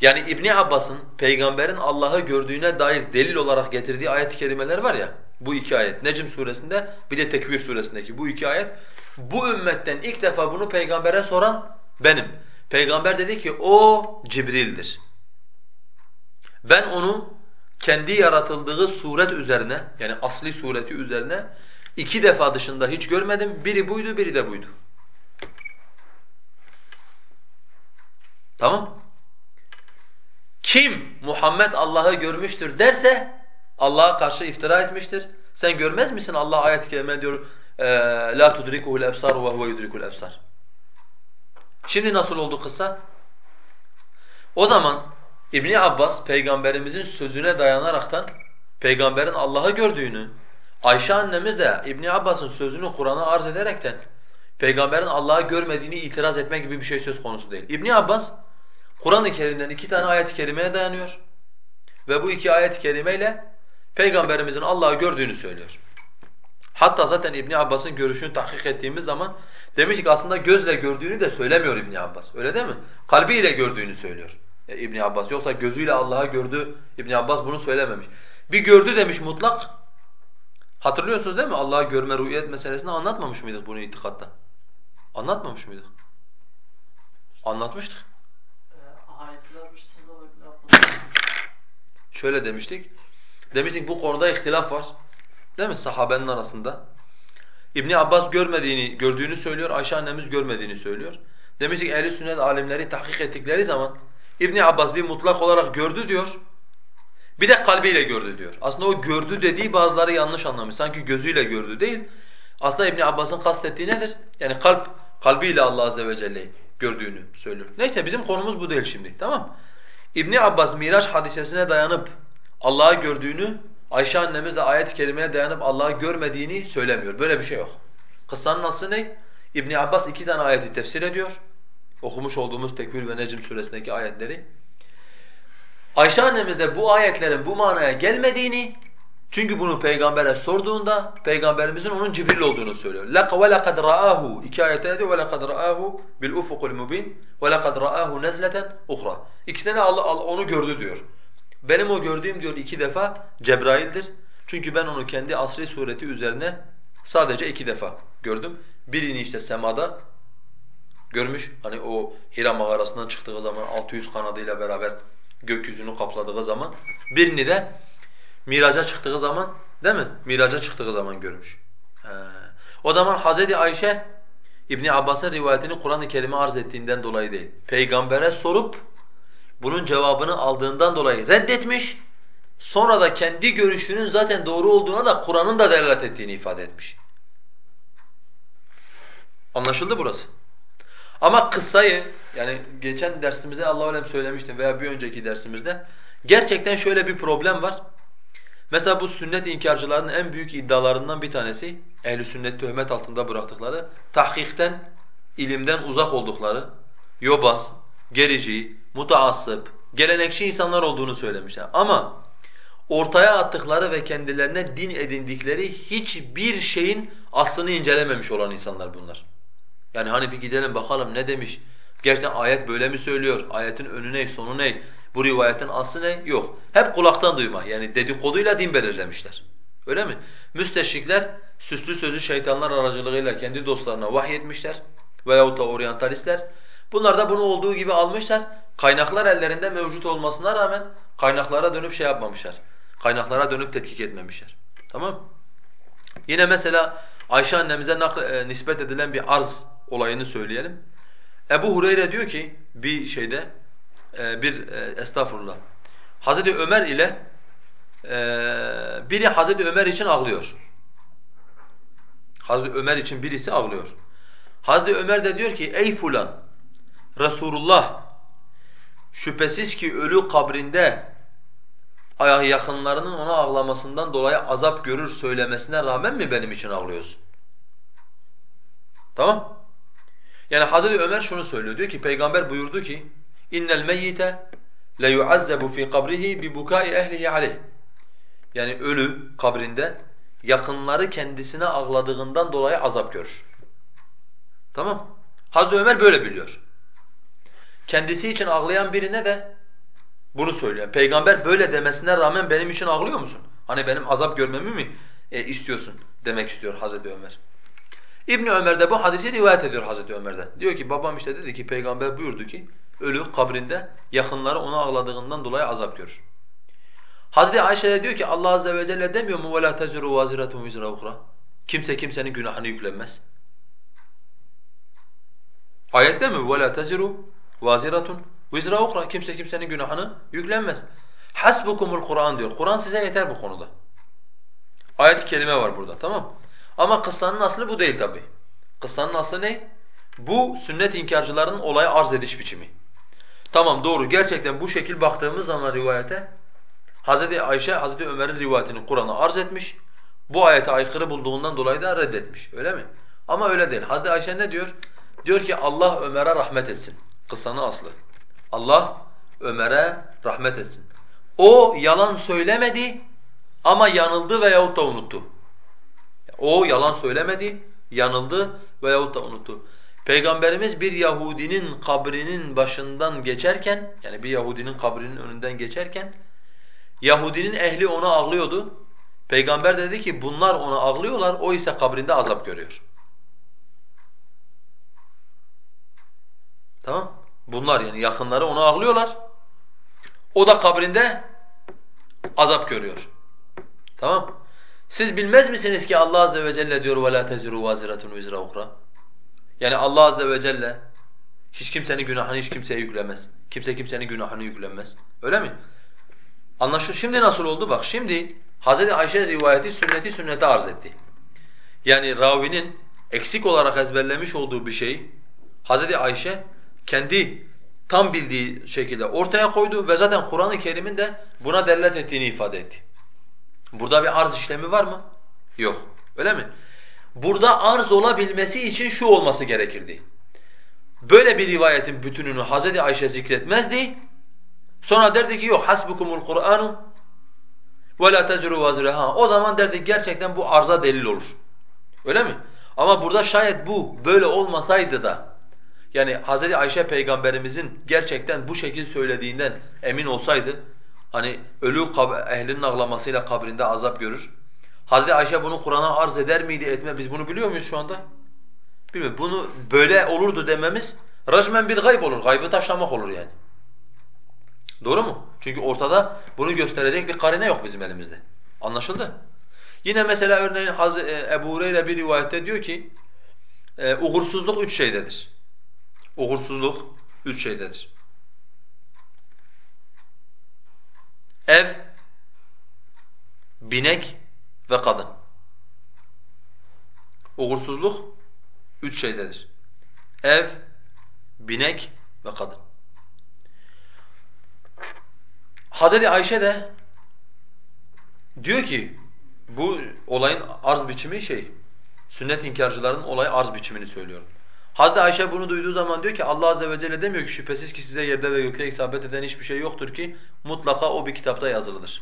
Yani İbn Abbas'ın peygamberin Allah'ı gördüğüne dair delil olarak getirdiği ayet-i kerimeler var ya. Bu iki ayet. Necm suresinde bir de Tekvir suresindeki bu iki ayet. Bu ümmetten ilk defa bunu peygambere soran benim. Peygamber dedi ki o Cibril'dir. Ben onu kendi yaratıldığı suret üzerine yani asli sureti üzerine iki defa dışında hiç görmedim. Biri buydu, biri de buydu. Tamam? Kim Muhammed Allah'ı görmüştür derse Allah'a karşı iftira etmiştir. Sen görmez misin Allah ayet-i kerime diyor la tudrikuhu'l ebsar ve huve yudrikul ebsar. Şimdi nasıl oldu kısa? O zaman İbn Abbas peygamberimizin sözüne dayanaraktan peygamberin Allah'ı gördüğünü, Ayşe annemiz de İbn Abbas'ın sözünü Kur'an'a arz ederekten peygamberin Allah'ı görmediğini itiraz etme gibi bir şey söz konusu değil. İbn Abbas Kur'an-ı Kerim'den iki tane ayet-i kerimeye dayanıyor ve bu iki ayet-i kerimeyle peygamberimizin Allah'ı gördüğünü söylüyor. Hatta zaten İbn Abbas'ın görüşünü tahkik ettiğimiz zaman demiş ki aslında gözle gördüğünü de söylemiyor İbn Abbas. Öyle değil mi? Kalbiyle gördüğünü söylüyor e, İbn Abbas. Yoksa gözüyle Allah'ı gördü İbn Abbas bunu söylememiş. Bir gördü demiş mutlak. Hatırlıyorsunuz değil mi? Allah'ı görme rü'yet meselesini anlatmamış mıydık bunu itikatta? Anlatmamış mıydık? Anlatmıştık. Şöyle demiştik. Demiştik bu konuda ihtilaf var. Değil mi sahabenin arasında? İbn Abbas görmediğini, gördüğünü söylüyor. Ayşe annemiz görmediğini söylüyor. Demiştik ehli sünnet alimleri tahkik ettikleri zaman İbn Abbas bir mutlak olarak gördü diyor. Bir de kalbiyle gördü diyor. Aslında o gördü dediği bazıları yanlış anlamış. Sanki gözüyle gördü değil. Aslında İbn Abbas'ın kastettiği nedir? Yani kalp kalbiyle Allah azze ve celle'yi gördüğünü söylüyor. Neyse bizim konumuz bu değil şimdi. Tamam? İbn Abbas Miraç hadisesine dayanıp Allah'ı gördüğünü, Ayşe annemiz de ayet-i kerimeye dayanıp Allah'ı görmediğini söylemiyor. Böyle bir şey yok. Kıssanın aslı ne? İbn Abbas iki tane ayeti tefsir ediyor. Okumuş olduğumuz Tekvir ve Necm suresindeki ayetleri. Ayşe annemiz de bu ayetlerin bu manaya gelmediğini çünkü bunu peygambere sorduğunda peygamberimizin onun Cibril olduğunu söylüyor. Laq ve laqad ra'ahu iki ayette diyor ve laqad ra'ahu bil ufuqul mubin ve laqad ra'ahu nezleten uhra. İkisinde de Allah, Allah onu gördü diyor. Benim o gördüğüm diyor iki defa Cebrail'dir. Çünkü ben onu kendi asri sureti üzerine sadece iki defa gördüm. Birini işte semada görmüş. Hani o Hira mağarasından çıktığı zaman 600 kanadıyla beraber gökyüzünü kapladığı zaman. Birini de Miraca çıktığı zaman değil mi? Miraca çıktığı zaman görmüş. He. O zaman Hazreti Ayşe İbn Abbas'ın rivayetini Kur'an-ı Kerim'e arz ettiğinden dolayı değil. Peygambere sorup bunun cevabını aldığından dolayı reddetmiş. Sonra da kendi görüşünün zaten doğru olduğuna da Kur'an'ın da delalet ettiğini ifade etmiş. Anlaşıldı burası. Ama kıssayı yani geçen dersimizde Allah alem söylemiştim veya bir önceki dersimizde gerçekten şöyle bir problem var. Mesela bu sünnet inkarcılarının en büyük iddialarından bir tanesi ehli sünnet töhmet altında bıraktıkları tahkikten, ilimden uzak oldukları, yobaz, gerici, mutaassıp, gelenekçi insanlar olduğunu söylemişler. Ama ortaya attıkları ve kendilerine din edindikleri hiçbir şeyin aslını incelememiş olan insanlar bunlar. Yani hani bir gidelim bakalım ne demiş, gerçekten ayet böyle mi söylüyor, ayetin önü ne, sonu ne, bu rivayetin aslı ne? Yok. Hep kulaktan duyma. Yani dedikoduyla din belirlemişler. Öyle mi? Müsteşrikler süslü sözü şeytanlar aracılığıyla kendi dostlarına vahyetmişler veyahut da oryantalistler. Bunlar da bunu olduğu gibi almışlar. Kaynaklar ellerinde mevcut olmasına rağmen kaynaklara dönüp şey yapmamışlar. Kaynaklara dönüp tetkik etmemişler. Tamam Yine mesela Ayşe annemize e, nispet edilen bir arz olayını söyleyelim. Ebu Hureyre diyor ki bir şeyde e, bir e, estağfurullah. Hazreti Ömer ile e, biri Hazreti Ömer için ağlıyor. Hazreti Ömer için birisi ağlıyor. Hazreti Ömer de diyor ki ey fulan Resulullah şüphesiz ki ölü kabrinde yakınlarının ona ağlamasından dolayı azap görür söylemesine rağmen mi benim için ağlıyorsun? Tamam? Yani Hazreti Ömer şunu söylüyor. Diyor ki peygamber buyurdu ki innel meyyite le yuazzabu fi kabrihi bi bukai ehlihi aleyh. Yani ölü kabrinde yakınları kendisine ağladığından dolayı azap görür. Tamam? Hazreti Ömer böyle biliyor. Kendisi için ağlayan birine de bunu söylüyor. Peygamber böyle demesine rağmen benim için ağlıyor musun? Hani benim azap görmemi mi e, istiyorsun demek istiyor Hazreti Ömer. İbni Ömer de bu hadisi rivayet ediyor Hazreti Ömer'den. Diyor ki babam işte dedi ki peygamber buyurdu ki ölü kabrinde yakınları ona ağladığından dolayı azap görür. Hazreti Ayşe de diyor ki Allah azze ve celle demiyor mu وَلَا تَزِرُ وَازِرَةٌ وِزْرَ اُخْرَى Kimse kimsenin günahını yüklenmez. Ayette mi وَلَا تَزِرُ vaziratun vizra ukra. Kimse kimsenin günahını yüklenmez. Hasbukumul Kur'an diyor. Kur'an size yeter bu konuda. Ayet-i kerime var burada tamam Ama kıssanın aslı bu değil tabi. Kıssanın aslı ne? Bu sünnet inkarcılarının olaya arz ediş biçimi. Tamam doğru gerçekten bu şekil baktığımız zaman rivayete Hz. Ayşe Hz. Ömer'in rivayetini Kur'an'a arz etmiş. Bu ayete aykırı bulduğundan dolayı da reddetmiş öyle mi? Ama öyle değil. Hz. Ayşe ne diyor? Diyor ki Allah Ömer'e rahmet etsin. Kıssanın aslı. Allah Ömer'e rahmet etsin. O yalan söylemedi ama yanıldı veyahut da unuttu. O yalan söylemedi, yanıldı veyahut da unuttu. Peygamberimiz bir Yahudinin kabrinin başından geçerken, yani bir Yahudinin kabrinin önünden geçerken, Yahudinin ehli ona ağlıyordu. Peygamber dedi ki bunlar ona ağlıyorlar, o ise kabrinde azap görüyor. Tamam? Bunlar yani yakınları onu ağlıyorlar. O da kabrinde azap görüyor. Tamam? Siz bilmez misiniz ki Allah azze ve celle diyor وَلَا تَزِرُوا وَازِرَةٌ وِزْرَ اُخْرَى Yani Allah azze ve celle hiç kimsenin günahını hiç kimseye yüklemez. Kimse kimsenin günahını yüklenmez. Öyle mi? Anlaşıldı. Şimdi nasıl oldu? Bak şimdi Hz. Ayşe rivayeti sünneti sünnete arz etti. Yani ravinin eksik olarak ezberlemiş olduğu bir şeyi Hz. Ayşe kendi tam bildiği şekilde ortaya koydu ve zaten Kur'an-ı Kerim'in de buna delalet ettiğini ifade etti. Burada bir arz işlemi var mı? Yok. Öyle mi? Burada arz olabilmesi için şu olması gerekirdi. Böyle bir rivayetin bütününü Hz. Ayşe zikretmezdi. Sonra derdi ki yok hasbukumul Kur'anu ve la tezru vazreha. O zaman derdi gerçekten bu arza delil olur. Öyle mi? Ama burada şayet bu böyle olmasaydı da yani Hz. Ayşe peygamberimizin gerçekten bu şekil söylediğinden emin olsaydı hani ölü ehlinin ağlamasıyla kabrinde azap görür. Hz. Ayşe bunu Kur'an'a arz eder miydi etme biz bunu biliyor muyuz şu anda? Bilmiyorum. Bunu böyle olurdu dememiz racmen bir gayb olur. Gaybı taşlamak olur yani. Doğru mu? Çünkü ortada bunu gösterecek bir karine yok bizim elimizde. Anlaşıldı? Yine mesela örneğin Haz e, Ebu Hureyre bir rivayette diyor ki e, uğursuzluk üç şeydedir. Uğursuzluk üç şeydedir. Ev, binek ve kadın. Uğursuzluk üç şeydedir. Ev, binek ve kadın. Hazreti Ayşe de diyor ki bu olayın arz biçimi şey, sünnet inkarcılarının olay arz biçimini söylüyorum. Hazreti Ayşe bunu duyduğu zaman diyor ki Allah azze ve celle demiyor ki şüphesiz ki size yerde ve gökte isabet eden hiçbir şey yoktur ki mutlaka o bir kitapta yazılıdır.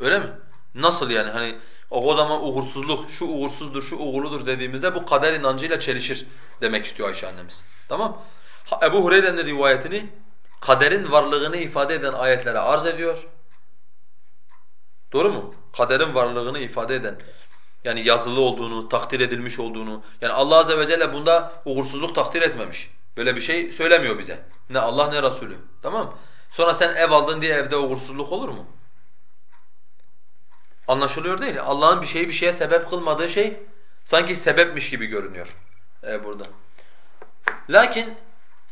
Öyle mi? Nasıl yani hani o, zaman uğursuzluk, şu uğursuzdur, şu uğurludur dediğimizde bu kader inancıyla çelişir demek istiyor Ayşe annemiz. Tamam? Ebu Hureyre'nin rivayetini kaderin varlığını ifade eden ayetlere arz ediyor. Doğru mu? Kaderin varlığını ifade eden yani yazılı olduğunu, takdir edilmiş olduğunu yani Allah azze ve celle bunda uğursuzluk takdir etmemiş. Böyle bir şey söylemiyor bize. Ne Allah ne Resulü. Tamam Sonra sen ev aldın diye evde uğursuzluk olur mu? Anlaşılıyor değil mi? Allah'ın bir şeyi bir şeye sebep kılmadığı şey sanki sebepmiş gibi görünüyor ee, burada. Lakin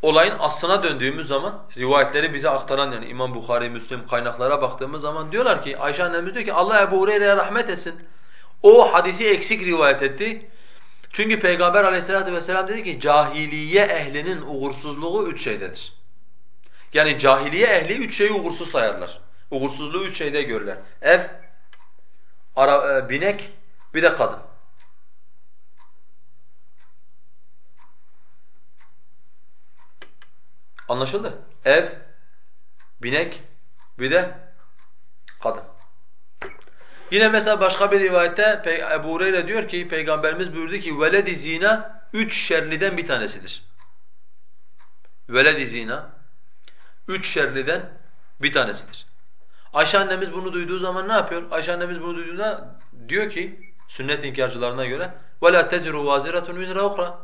olayın aslına döndüğümüz zaman rivayetleri bize aktaran yani İmam Bukhari, Müslim kaynaklara baktığımız zaman diyorlar ki Ayşe annemiz diyor ki Allah Ebu Hureyre'ye rahmet etsin. O hadisi eksik rivayet etti. Çünkü Peygamber aleyhissalatu vesselam dedi ki cahiliye ehlinin uğursuzluğu üç şeydedir. Yani cahiliye ehli üç şeyi uğursuz sayarlar. Uğursuzluğu üç şeyde görürler. Ev, ara, e, binek, bir de kadın. Anlaşıldı? Ev, binek, bir de kadın. Yine mesela başka bir rivayette Ebu Hureyre diyor ki Peygamberimiz buyurdu ki veledi zina üç şerliden bir tanesidir. Veledi zina üç şerliden bir tanesidir. Ayşe annemiz bunu duyduğu zaman ne yapıyor? Ayşe annemiz bunu duyduğunda diyor ki sünnet inkarcılarına göre وَلَا تَزِرُ وَازِرَةٌ وِزْرَ اُخْرَى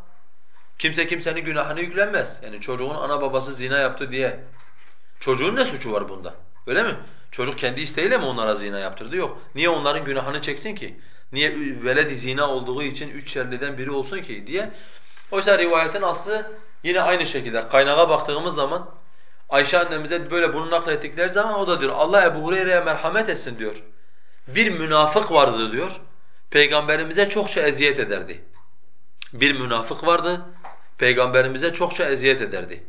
Kimse kimsenin günahını yüklenmez. Yani çocuğun ana babası zina yaptı diye. Çocuğun ne suçu var bunda? Öyle mi? Çocuk kendi isteğiyle mi onlara zina yaptırdı? Yok. Niye onların günahını çeksin ki? Niye veled zina olduğu için üç şerliden biri olsun ki diye. Oysa rivayetin aslı yine aynı şekilde kaynağa baktığımız zaman Ayşe annemize böyle bunu naklettikleri zaman o da diyor Allah Ebu Hureyre'ye merhamet etsin diyor. Bir münafık vardı diyor. Peygamberimize çokça eziyet ederdi. Bir münafık vardı. Peygamberimize çokça eziyet ederdi.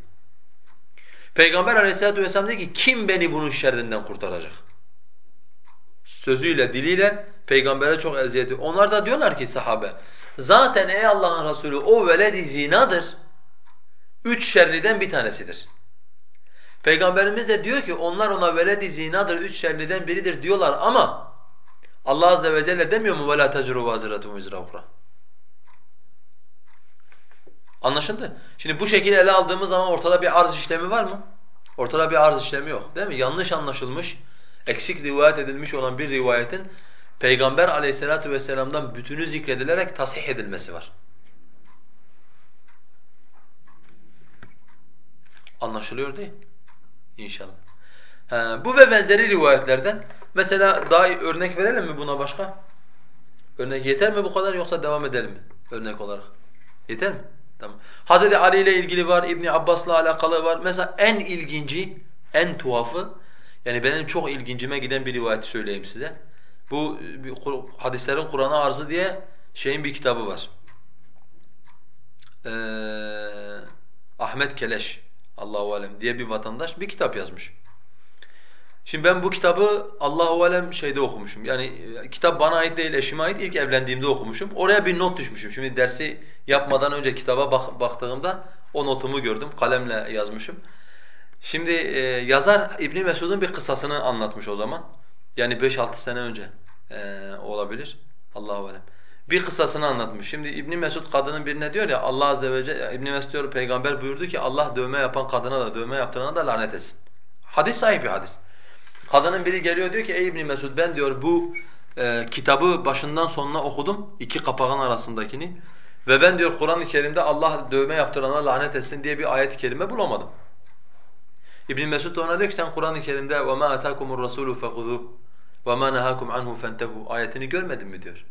Peygamber aleyhissalatu vesselam diyor ki kim beni bunun şerrinden kurtaracak? Sözüyle, diliyle peygambere çok eziyeti. Onlar da diyorlar ki sahabe zaten ey Allah'ın Resulü o veledi zinadır. Üç şerliden bir tanesidir. Peygamberimiz de diyor ki onlar ona veledi zinadır, üç şerliden biridir diyorlar ama Allah azze ve celle demiyor mu وَلَا تَجْرُوا وَازِرَةٌ وِزْرَ Anlaşıldı? Şimdi bu şekilde ele aldığımız zaman ortada bir arz işlemi var mı? Ortada bir arz işlemi yok değil mi? Yanlış anlaşılmış, eksik rivayet edilmiş olan bir rivayetin Peygamber aleyhissalatu vesselam'dan bütünü zikredilerek tasih edilmesi var. Anlaşılıyor değil İnşallah. He, bu ve benzeri rivayetlerden Mesela daha örnek verelim mi buna başka? Örnek yeter mi bu kadar yoksa devam edelim mi örnek olarak? Yeter mi? Tamam. Hazreti Ali ile ilgili var, İbn Abbas'la alakalı var. Mesela en ilginci, en tuhafı yani benim çok ilgincime giden bir rivayeti söyleyeyim size. Bu hadislerin Kur'an'a arzı diye şeyin bir kitabı var. Ee, Ahmet Keleş Allahu alem diye bir vatandaş bir kitap yazmış. Şimdi ben bu kitabı Allahu alem şeyde okumuşum. Yani e, kitap bana ait değil, eşime ait. İlk evlendiğimde okumuşum. Oraya bir not düşmüşüm. Şimdi dersi yapmadan önce kitaba bak baktığımda o notumu gördüm. Kalemle yazmışım. Şimdi e, yazar İbn Mesud'un bir kıssasını anlatmış o zaman. Yani 5-6 sene önce e, olabilir. Allahu alem. Bir kıssasını anlatmış. Şimdi İbn Mesud kadının birine diyor ya Allah azze ve celle İbn Mesud diyor peygamber buyurdu ki Allah dövme yapan kadına da dövme yaptırana da lanet etsin. Hadis sahih bir hadis. Kadının biri geliyor diyor ki ey İbn Mesud ben diyor bu e, kitabı başından sonuna okudum iki kapağın arasındakini ve ben diyor Kur'an-ı Kerim'de Allah dövme yaptırana lanet etsin diye bir ayet-i kerime bulamadım. İbn Mesud ona diyor ki sen Kur'an-ı Kerim'de وَمَا أَتَاكُمُ الرَّسُولُ فَخُذُوهُ وَمَا نَهَاكُمْ عَنْهُ فَانْتَهُوا ayetini görmedin mi diyor.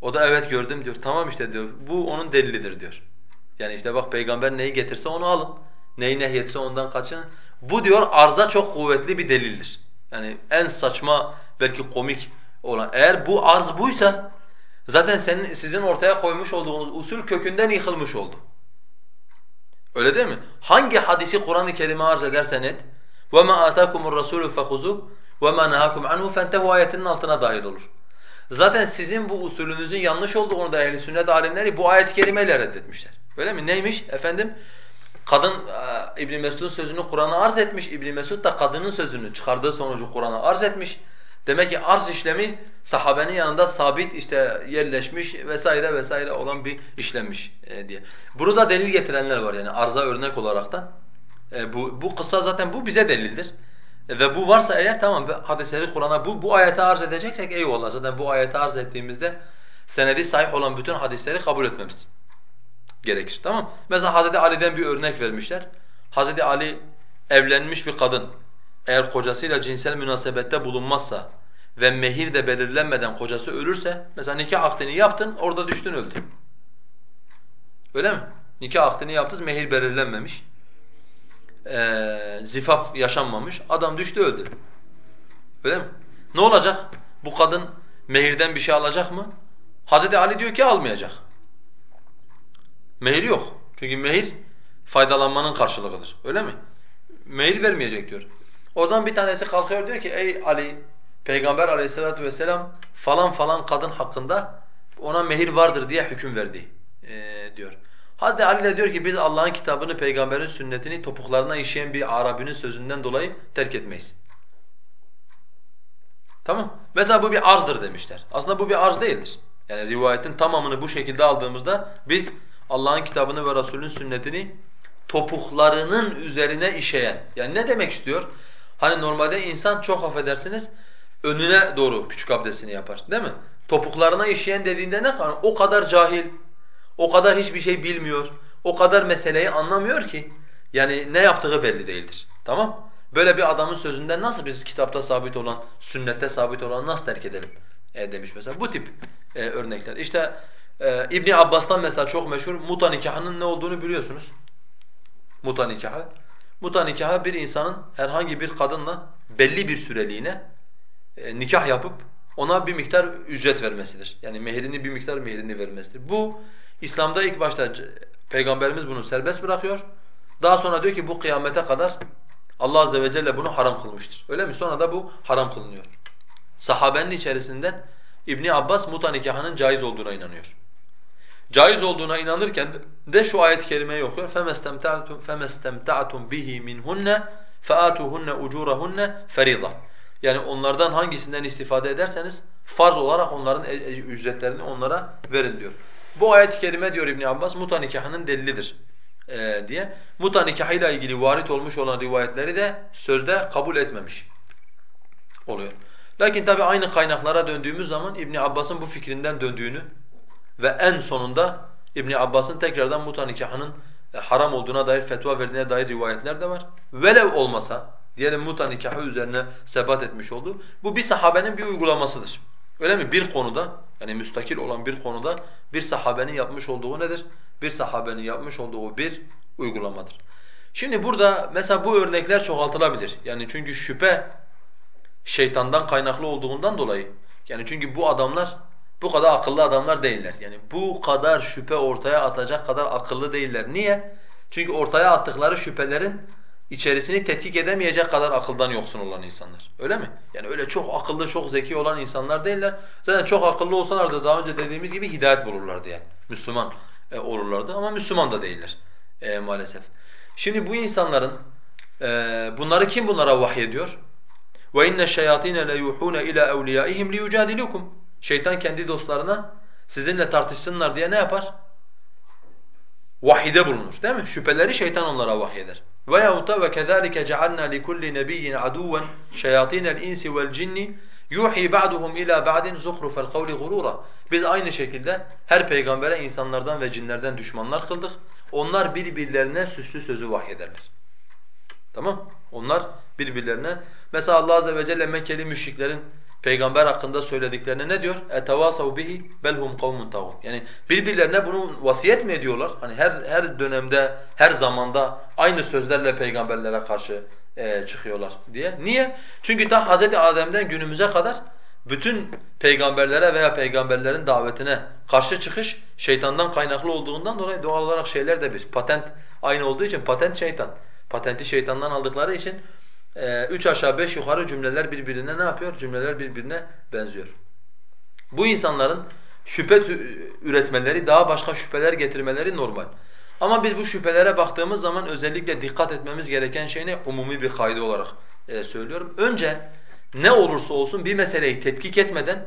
O da evet gördüm diyor. Tamam işte diyor. Bu onun delilidir diyor. Yani işte bak peygamber neyi getirse onu alın. Neyi nehyetse ondan kaçın. Bu diyor arza çok kuvvetli bir delildir. Yani en saçma belki komik olan. Eğer bu arz buysa zaten senin sizin ortaya koymuş olduğunuz usul kökünden yıkılmış oldu. Öyle değil mi? Hangi hadisi Kur'an-ı Kerim'e arz edersen et وَمَا آتَاكُمُ الرَّسُولُ فَخُذُوا وَمَا نَهَاكُمْ عَنْهُ فَانْتَهُوا ayetinin altına dair olur. Zaten sizin bu usulünüzün yanlış olduğunu da ehl sünnet alimleri bu ayet-i kerimeyle reddetmişler. Öyle mi? Neymiş efendim? Kadın e, İbn Mesud'un sözünü Kur'an'a arz etmiş. İbn Mesud da kadının sözünü çıkardığı sonucu Kur'an'a arz etmiş. Demek ki arz işlemi sahabenin yanında sabit işte yerleşmiş vesaire vesaire olan bir işlenmiş e, diye. Bunu da delil getirenler var yani arza örnek olarak da. E, bu bu kıssa zaten bu bize delildir. E, ve bu varsa eğer tamam hadisleri Kur'an'a bu bu ayeti arz edeceksek eyvallah zaten bu ayeti arz ettiğimizde senedi sahih olan bütün hadisleri kabul etmemiz gerekir. Tamam? Mesela Hazreti Ali'den bir örnek vermişler. Hazreti Ali evlenmiş bir kadın eğer kocasıyla cinsel münasebette bulunmazsa ve mehir de belirlenmeden kocası ölürse mesela nikah akdini yaptın orada düştün öldün. Öyle mi? Nikah akdini yaptınız mehir belirlenmemiş. Ee, zifaf yaşanmamış. Adam düştü öldü. Öyle mi? Ne olacak? Bu kadın mehirden bir şey alacak mı? Hazreti Ali diyor ki almayacak. Mehir yok. Çünkü mehir faydalanmanın karşılığıdır. Öyle mi? Mehir vermeyecek diyor. Oradan bir tanesi kalkıyor diyor ki ey Ali Peygamber aleyhissalatu vesselam falan falan kadın hakkında ona mehir vardır diye hüküm verdi ee, diyor. Hazreti Ali de diyor ki biz Allah'ın kitabını, peygamberin sünnetini topuklarına işeyen bir Arabinin sözünden dolayı terk etmeyiz. Tamam. Mesela bu bir arzdır demişler. Aslında bu bir arz değildir. Yani rivayetin tamamını bu şekilde aldığımızda biz Allah'ın kitabını ve Resulün sünnetini topuklarının üzerine işeyen. Yani ne demek istiyor? Hani normalde insan çok affedersiniz önüne doğru küçük abdestini yapar değil mi? Topuklarına işeyen dediğinde ne kadar? O kadar cahil, o kadar hiçbir şey bilmiyor, o kadar meseleyi anlamıyor ki yani ne yaptığı belli değildir. Tamam? Böyle bir adamın sözünden nasıl biz kitapta sabit olan, sünnette sabit olan nasıl terk edelim? E demiş mesela. Bu tip e, örnekler. İşte ee, İbni Abbas'tan mesela çok meşhur muta nikahının ne olduğunu biliyorsunuz. Muta nikahı. Muta nikahı bir insanın herhangi bir kadınla belli bir süreliğine e, nikah yapıp ona bir miktar ücret vermesidir. Yani mehrini bir miktar mehrini vermesidir. Bu İslam'da ilk başta Peygamberimiz bunu serbest bırakıyor. Daha sonra diyor ki bu kıyamete kadar Allah azze ve celle bunu haram kılmıştır. Öyle mi? Sonra da bu haram kılınıyor. Sahabenin içerisinden İbni Abbas muta nikahının caiz olduğuna inanıyor caiz olduğuna inanırken de şu ayet-i kerimeyi okuyor. فَمَسْتَمْتَعْتُمْ فَمَسْتَمْتَعْتُمْ بِهِ مِنْهُنَّ فَآتُوهُنَّ اُجُورَهُنَّ فَرِيضًا Yani onlardan hangisinden istifade ederseniz farz olarak onların e, e, ücretlerini onlara verin diyor. Bu ayet-i kerime diyor İbn Abbas muta nikahının delilidir ee, diye. Muta nikahıyla ilgili varit olmuş olan rivayetleri de sözde kabul etmemiş oluyor. Lakin tabi aynı kaynaklara döndüğümüz zaman İbn Abbas'ın bu fikrinden döndüğünü ve en sonunda İbn Abbas'ın tekrardan muta nikahının e, haram olduğuna dair fetva verdiğine dair rivayetler de var. Velev olmasa, Diyelim muta nikahı üzerine sebat etmiş oldu. Bu bir sahabenin bir uygulamasıdır. Öyle mi? Bir konuda yani müstakil olan bir konuda bir sahabenin yapmış olduğu nedir? Bir sahabenin yapmış olduğu bir uygulamadır. Şimdi burada mesela bu örnekler çoğaltılabilir. Yani çünkü şüphe şeytandan kaynaklı olduğundan dolayı yani çünkü bu adamlar bu kadar akıllı adamlar değiller. Yani bu kadar şüphe ortaya atacak kadar akıllı değiller. Niye? Çünkü ortaya attıkları şüphelerin içerisini tetkik edemeyecek kadar akıldan yoksun olan insanlar. Öyle mi? Yani öyle çok akıllı, çok zeki olan insanlar değiller. Zaten çok akıllı olsalar da daha önce dediğimiz gibi hidayet bulurlardı yani. Müslüman e, olurlardı ama Müslüman da değiller e, maalesef. Şimdi bu insanların e, bunları kim bunlara vahyediyor? وَاِنَّ الشَّيَاطِينَ لَيُوحُونَ اِلَى اَوْلِيَائِهِمْ لِيُجَادِلُكُمْ Şeytan kendi dostlarına sizinle tartışsınlar diye ne yapar? Vahide bulunur değil mi? Şüpheleri şeytan onlara vahyeder. وَيَوْتَ وَكَذَٰلِكَ جَعَلْنَا لِكُلِّ نَبِيٍّ عَدُوًّا شَيَاطِينَ الْاِنْسِ وَالْجِنِّ يُوحِي بَعْدُهُمْ اِلَى بَعْدٍ زُخْرُفَ الْقَوْلِ غُرُورًا Biz aynı şekilde her peygambere insanlardan ve cinlerden düşmanlar kıldık. Onlar birbirlerine süslü sözü vahyederler. Tamam? Onlar birbirlerine mesela Allah azze ve celle Mekkeli müşriklerin peygamber hakkında söylediklerine ne diyor? اَتَوَاسَوْ بِهِ بَلْهُمْ قَوْمٌ تَغُونَ Yani birbirlerine bunu vasiyet mi ediyorlar? Hani her her dönemde, her zamanda aynı sözlerle peygamberlere karşı e, çıkıyorlar diye. Niye? Çünkü ta Hz. Adem'den günümüze kadar bütün peygamberlere veya peygamberlerin davetine karşı çıkış şeytandan kaynaklı olduğundan dolayı doğal olarak şeyler de bir. Patent aynı olduğu için patent şeytan. Patenti şeytandan aldıkları için e, üç aşağı beş yukarı cümleler birbirine ne yapıyor? Cümleler birbirine benziyor. Bu insanların şüphe üretmeleri, daha başka şüpheler getirmeleri normal. Ama biz bu şüphelere baktığımız zaman özellikle dikkat etmemiz gereken şey ne? Umumi bir kaydı olarak e, söylüyorum. Önce ne olursa olsun bir meseleyi tetkik etmeden,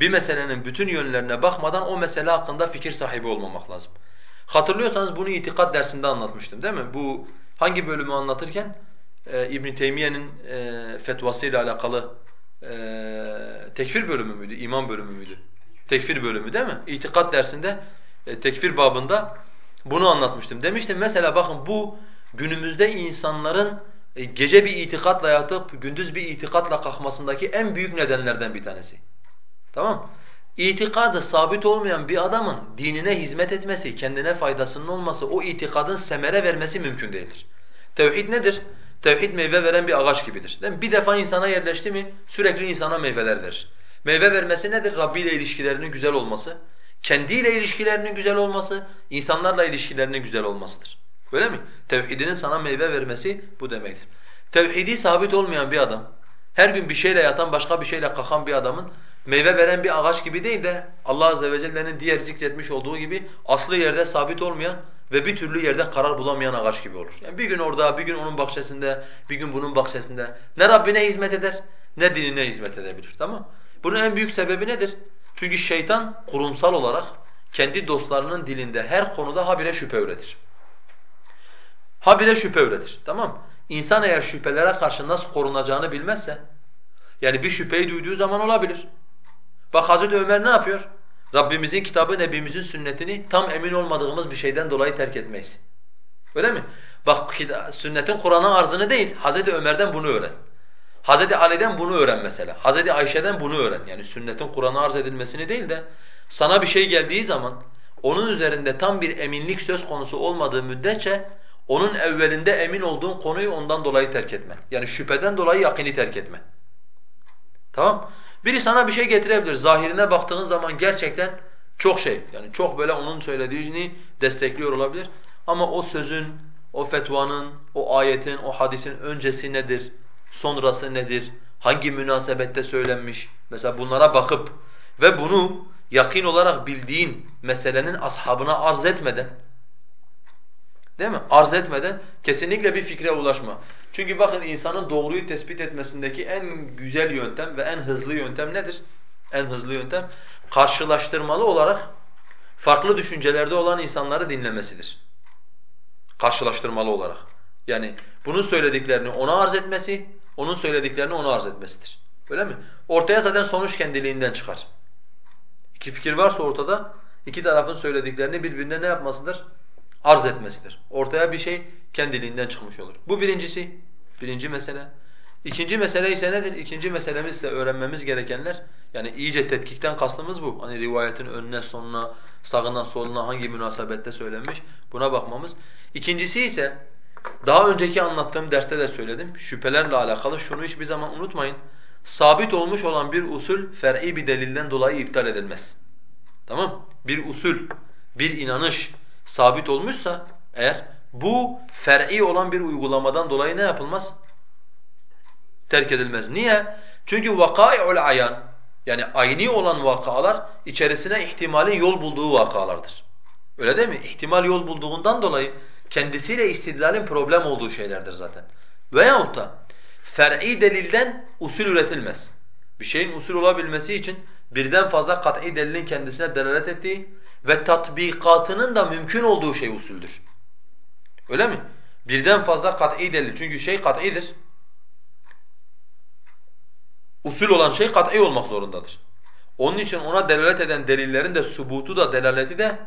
bir meselenin bütün yönlerine bakmadan o mesele hakkında fikir sahibi olmamak lazım. Hatırlıyorsanız bunu itikat dersinde anlatmıştım değil mi? Bu hangi bölümü anlatırken? E, İbn Teymiye'nin e, fetvasıyla alakalı e, tekfir bölümü müydü, iman bölümü müydü? Tekfir bölümü değil mi? İtikat dersinde e, tekfir babında bunu anlatmıştım. Demiştim mesela bakın bu günümüzde insanların e, gece bir itikatla yatıp gündüz bir itikatla kalkmasındaki en büyük nedenlerden bir tanesi. Tamam? İtikadı sabit olmayan bir adamın dinine hizmet etmesi, kendine faydasının olması, o itikadın semere vermesi mümkün değildir. Tevhid nedir? Tevhid meyve veren bir ağaç gibidir. Değil mi? Bir defa insana yerleşti mi sürekli insana meyveler verir. Meyve vermesi nedir? Rabbi ile ilişkilerinin güzel olması, kendiyle ilişkilerinin güzel olması, insanlarla ilişkilerinin güzel olmasıdır. Öyle mi? Tevhidinin sana meyve vermesi bu demektir. Tevhidi sabit olmayan bir adam, her gün bir şeyle yatan başka bir şeyle kalkan bir adamın meyve veren bir ağaç gibi değil de Allah azze ve celle'nin diğer zikretmiş olduğu gibi aslı yerde sabit olmayan ve bir türlü yerde karar bulamayan ağaç gibi olur. Yani bir gün orada, bir gün onun bahçesinde, bir gün bunun bahçesinde ne Rabbine hizmet eder ne dinine hizmet edebilir. Tamam? Bunun en büyük sebebi nedir? Çünkü şeytan kurumsal olarak kendi dostlarının dilinde her konuda habire şüphe üretir. Habire şüphe üretir. Tamam? İnsan eğer şüphelere karşı nasıl korunacağını bilmezse yani bir şüpheyi duyduğu zaman olabilir. Bak Hazreti Ömer ne yapıyor? Rabbimizin kitabı, Nebimizin sünnetini tam emin olmadığımız bir şeyden dolayı terk etmeyiz. Öyle mi? Bak sünnetin Kur'an'a arzını değil, Hazreti Ömer'den bunu öğren. Hazreti Ali'den bunu öğren mesela. Hazreti Ayşe'den bunu öğren. Yani sünnetin Kur'an'a arz edilmesini değil de sana bir şey geldiği zaman onun üzerinde tam bir eminlik söz konusu olmadığı müddetçe onun evvelinde emin olduğun konuyu ondan dolayı terk etme. Yani şüpheden dolayı yakini terk etme. Tamam? Biri sana bir şey getirebilir. Zahirine baktığın zaman gerçekten çok şey. Yani çok böyle onun söylediğini destekliyor olabilir. Ama o sözün, o fetvanın, o ayetin, o hadisin öncesi nedir? Sonrası nedir? Hangi münasebette söylenmiş? Mesela bunlara bakıp ve bunu yakin olarak bildiğin meselenin ashabına arz etmeden Değil mi? Arz etmeden kesinlikle bir fikre ulaşma. Çünkü bakın insanın doğruyu tespit etmesindeki en güzel yöntem ve en hızlı yöntem nedir? En hızlı yöntem karşılaştırmalı olarak farklı düşüncelerde olan insanları dinlemesidir. Karşılaştırmalı olarak. Yani bunun söylediklerini ona arz etmesi, onun söylediklerini ona arz etmesidir. Öyle mi? Ortaya zaten sonuç kendiliğinden çıkar. İki fikir varsa ortada, iki tarafın söylediklerini birbirine ne yapmasıdır? arz etmesidir. Ortaya bir şey kendiliğinden çıkmış olur. Bu birincisi, birinci mesele. İkinci mesele ise nedir? İkinci meselemiz ise öğrenmemiz gerekenler, yani iyice tetkikten kastımız bu. Hani rivayetin önüne, sonuna, sağına, soluna hangi münasebette söylenmiş buna bakmamız. İkincisi ise daha önceki anlattığım derste de söyledim. Şüphelerle alakalı şunu hiçbir zaman unutmayın. Sabit olmuş olan bir usul fer'i bir delilden dolayı iptal edilmez. Tamam? Bir usul, bir inanış sabit olmuşsa eğer bu fer'i olan bir uygulamadan dolayı ne yapılmaz? Terk edilmez. Niye? Çünkü vakâi'ul ayan yani ayni olan vakalar içerisine ihtimalin yol bulduğu vakalardır. Öyle değil mi? İhtimal yol bulduğundan dolayı kendisiyle istidlalin problem olduğu şeylerdir zaten. Veyahut da fer'i delilden usul üretilmez. Bir şeyin usul olabilmesi için birden fazla kat'i delilin kendisine delalet ettiği ve tatbikatının da mümkün olduğu şey usuldür. Öyle mi? Birden fazla kat'i delil. Çünkü şey kat'idir. Usul olan şey kat'i olmak zorundadır. Onun için ona delalet eden delillerin de subutu da delaleti de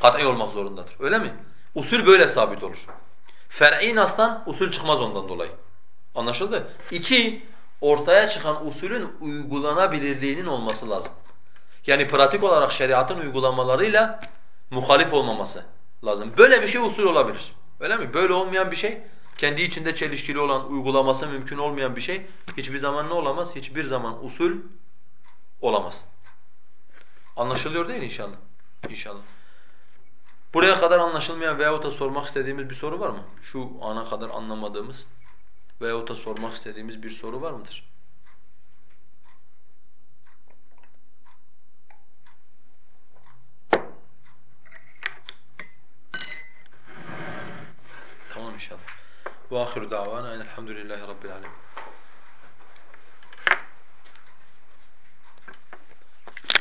kat'i olmak zorundadır. Öyle mi? Usul böyle sabit olur. Fer'i nastan usul çıkmaz ondan dolayı. Anlaşıldı? İki, ortaya çıkan usulün uygulanabilirliğinin olması lazım. Yani pratik olarak şeriatın uygulamalarıyla muhalif olmaması lazım. Böyle bir şey usul olabilir. Öyle mi? Böyle olmayan bir şey, kendi içinde çelişkili olan, uygulaması mümkün olmayan bir şey hiçbir zaman ne olamaz? Hiçbir zaman usul olamaz. Anlaşılıyor değil inşallah? İnşallah. Buraya kadar anlaşılmayan veyahut da sormak istediğimiz bir soru var mı? Şu ana kadar anlamadığımız veyahut da sormak istediğimiz bir soru var mıdır? إن شاء الله. وآخر دعوانا أن الحمد لله رب العالمين.